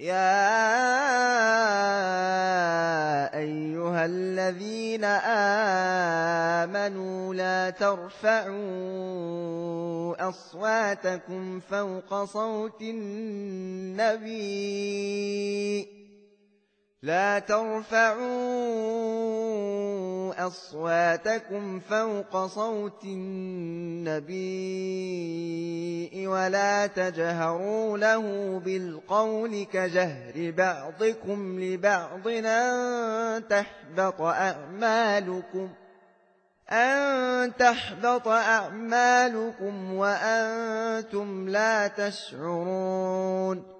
يا أيها الذين آمنوا لا ترفعوا أصواتكم فوق صوت النبي لا ترفعوا أصواتكم فوق صوت النبي ولا تجهروا له بالقول كجهر بعضكم لبعض أن تحبط أعمالكم أن تحبط أعمالكم وأنتم لا تشعرون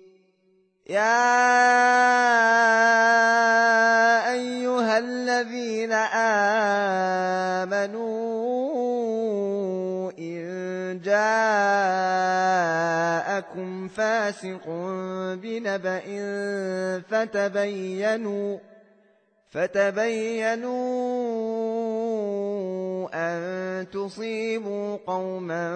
يا أيها الذين آمنوا إن جاءكم فاسق بنبأ فتبينوا فتبينوا أن تصيبوا قوما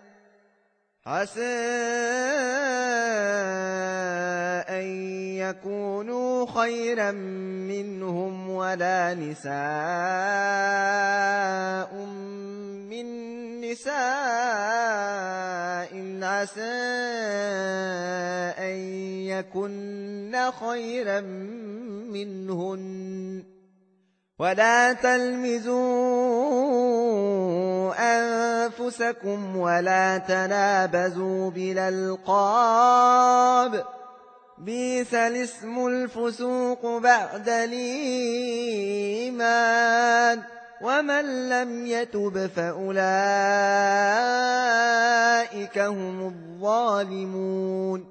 عسى أن يكونوا خيرا منهم ولا نساء من نساء. عسى أن يكن خيرا منهن. ولا تلمزوا أنفسكم ولا تنابزوا بالألقاب. بيس الاسم الفسوق بعد الإيمان. ومن لم يتب فأولئك هم الظالمون.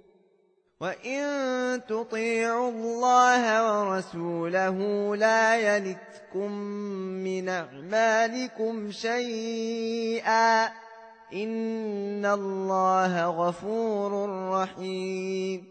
وإن تطيعوا الله ورسوله لا يلتكم من أعمالكم شيئا إن الله غفور رحيم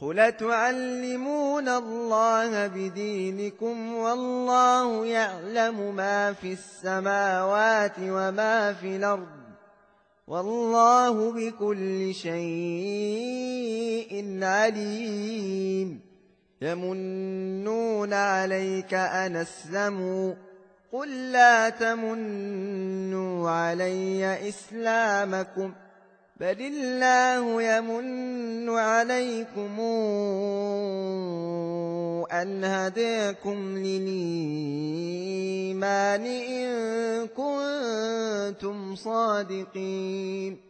قل تعلمون الله بدينكم والله يعلم ما في السماوات وما في الأرض والله بكل شيء عليم يمنون عليك أن اسلموا قل لا تمنوا علي إسلامكم ۖ بل الله يمن عليكم أن هديكم للإيمان إن كنتم صادقين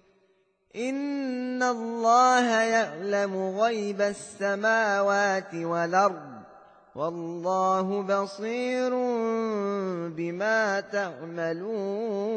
إن الله يعلم غيب السماوات والأرض والله بصير بما تعملون